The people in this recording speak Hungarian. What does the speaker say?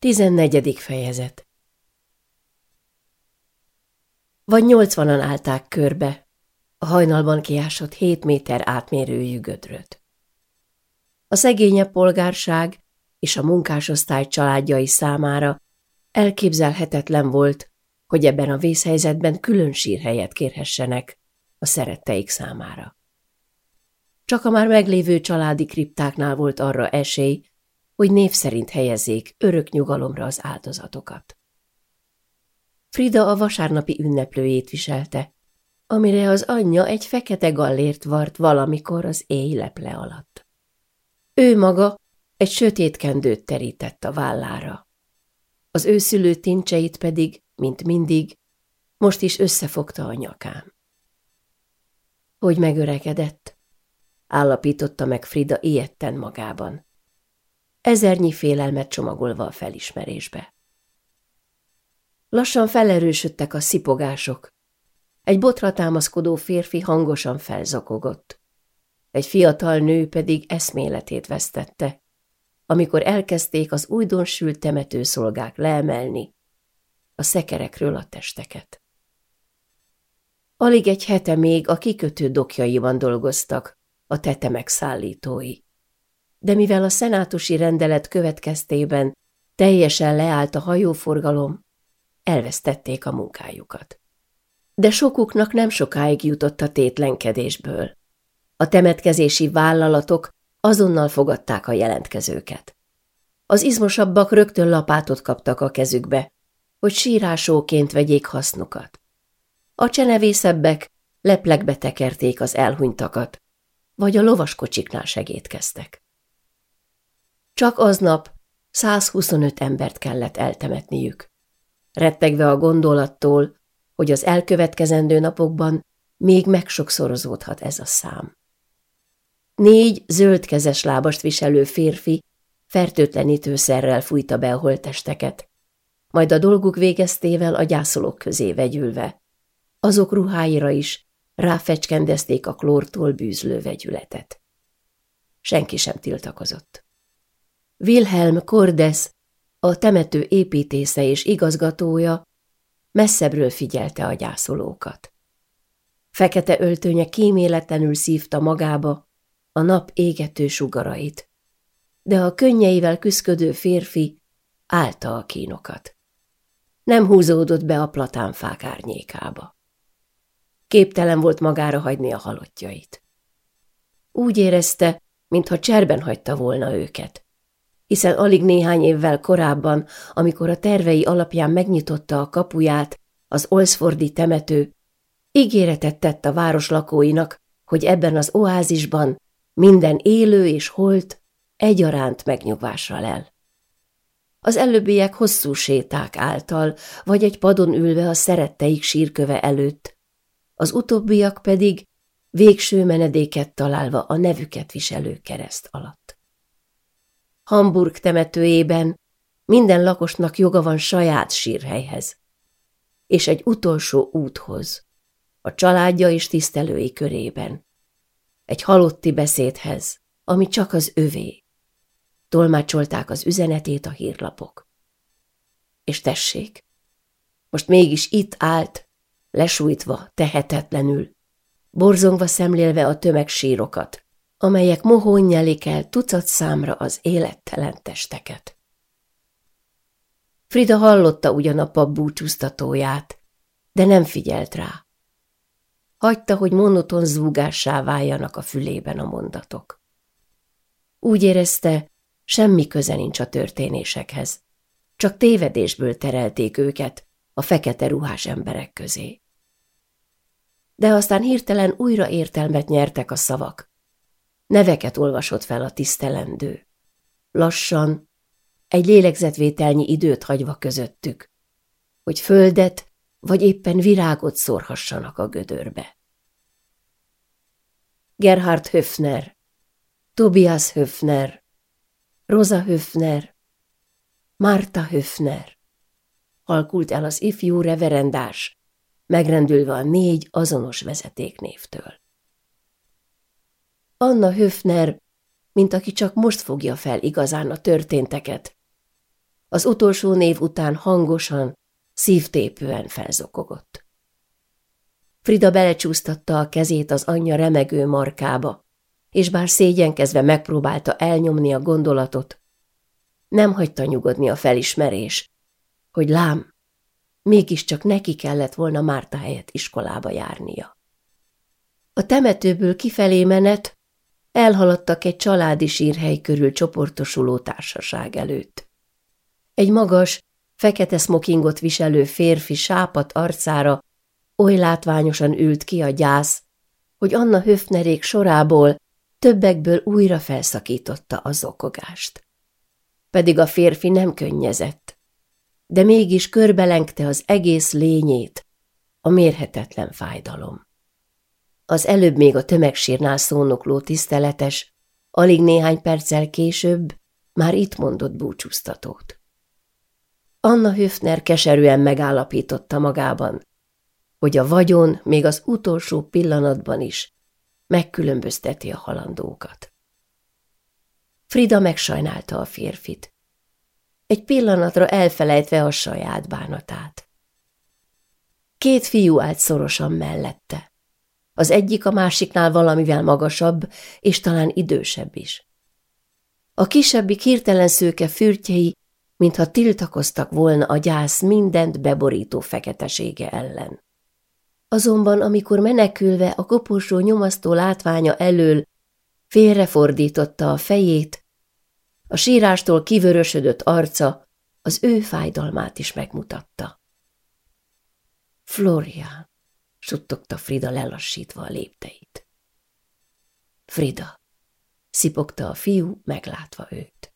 Tizennegyedik fejezet Vagy nyolcvanan állták körbe, a hajnalban kiásott hét méter átmérőjű gödröt. A szegényebb polgárság és a munkásosztály családjai számára elképzelhetetlen volt, hogy ebben a vészhelyzetben külön sírhelyet kérhessenek a szeretteik számára. Csak a már meglévő családi kriptáknál volt arra esély, hogy név szerint helyezzék örök nyugalomra az áldozatokat. Frida a vasárnapi ünneplőjét viselte, amire az anyja egy fekete gallért vart valamikor az éj leple alatt. Ő maga egy sötét kendőt terített a vállára. Az őszülő tincseit pedig, mint mindig, most is összefogta a nyakán. Hogy megöregedett, állapította meg Frida ilyetten magában ezernyi félelmet csomagolva a felismerésbe. Lassan felerősödtek a szipogások. Egy botra támaszkodó férfi hangosan felzakogott. Egy fiatal nő pedig eszméletét vesztette, amikor elkezdték az újdonsült temetőszolgák leemelni a szekerekről a testeket. Alig egy hete még a kikötő dokjaiban dolgoztak a tetemek szállítói de mivel a szenátusi rendelet következtében teljesen leállt a hajóforgalom, elvesztették a munkájukat. De sokuknak nem sokáig jutott a tétlenkedésből. A temetkezési vállalatok azonnal fogadták a jelentkezőket. Az izmosabbak rögtön lapátot kaptak a kezükbe, hogy sírásóként vegyék hasznukat. A csenevészebbek leplekbe tekerték az elhunytakat, vagy a lovaskocsiknál segítkeztek. Csak aznap 125 embert kellett eltemetniük. Rettegve a gondolattól, hogy az elkövetkezendő napokban még megsokszorozódhat ez a szám. Négy zöldkezes lábast viselő férfi fertőtlenítőszerrel fújta be a holtesteket, majd a dolguk végeztével a gyászolók közé vegyülve. Azok ruháira is ráfecskendezték a klórtól bűzlő vegyületet. Senki sem tiltakozott. Wilhelm Cordes, a temető építésze és igazgatója, messzebbről figyelte a gyászolókat. Fekete öltönye kíméletlenül szívta magába a nap égető sugarait, de a könnyeivel küszködő férfi állta a kínokat. Nem húzódott be a platánfák árnyékába. Képtelen volt magára hagyni a halottjait. Úgy érezte, mintha cserben hagyta volna őket hiszen alig néhány évvel korábban, amikor a tervei alapján megnyitotta a kapuját az Olszfordi temető, ígéretet tett a város lakóinak, hogy ebben az oázisban minden élő és holt egyaránt megnyugvásra lel. Az előbbiek hosszú séták által, vagy egy padon ülve a szeretteik sírköve előtt, az utóbbiak pedig végső menedéket találva a nevüket viselő kereszt alatt. Hamburg temetőjében. Minden lakosnak joga van saját sírhelyhez, és egy utolsó úthoz, a családja és tisztelői körében, egy halotti beszédhez, ami csak az övé. Tolmácsolták az üzenetét a hírlapok. És tessék, most mégis itt állt, lesújtva, tehetetlenül, borzongva szemlélve a tömegsírokat, amelyek mohón nyelik el tucat számra az élettelen testeket. Frida hallotta ugyan a pap búcsúztatóját, de nem figyelt rá. Hagyta, hogy monoton zúgássá váljanak a fülében a mondatok. Úgy érezte, semmi köze nincs a történésekhez, csak tévedésből terelték őket a fekete ruhás emberek közé. De aztán hirtelen újra értelmet nyertek a szavak, Neveket olvasott fel a tisztelendő. Lassan, egy lélegzetvételnyi időt hagyva közöttük, hogy földet vagy éppen virágot szórhassanak a gödörbe. Gerhard Höfner, Tobias Höfner, Rosa Höfner, Marta Höfner. Halkult el az ifjú reverendás, megrendülve a négy azonos vezetéknévtől. Anna Höfner, mint aki csak most fogja fel igazán a történteket. Az utolsó név után hangosan, szívtépően felzokogott. Frida belecsúsztatta a kezét az anyja remegő markába, és bár szégyenkezve megpróbálta elnyomni a gondolatot, nem hagyta nyugodni a felismerés, hogy lám, mégiscsak neki kellett volna Márta helyett iskolába járnia. A temetőből kifelé menet elhaladtak egy családi sírhely körül csoportosuló társaság előtt. Egy magas, fekete smokingot viselő férfi sápat arcára oly látványosan ült ki a gyász, hogy Anna Höfnerék sorából többekből újra felszakította a zokogást. Pedig a férfi nem könnyezett, de mégis körbelengte az egész lényét a mérhetetlen fájdalom. Az előbb még a tömegsírnál szónokló tiszteletes, alig néhány perccel később már itt mondott búcsúztatót. Anna Höfner keserűen megállapította magában, hogy a vagyon még az utolsó pillanatban is megkülönbözteti a halandókat. Frida megsajnálta a férfit, egy pillanatra elfelejtve a saját bánatát. Két fiú állt szorosan mellette. Az egyik a másiknál valamivel magasabb, és talán idősebb is. A kisebbik hirtelen szőke fürtjei, mintha tiltakoztak volna a gyász mindent beborító feketesége ellen. Azonban, amikor menekülve a koporsó nyomasztó látványa elől félrefordította a fejét, a sírástól kivörösödött arca az ő fájdalmát is megmutatta. Florian, suttogta Frida lelassítva a lépteit. Frida, szipogta a fiú, meglátva őt.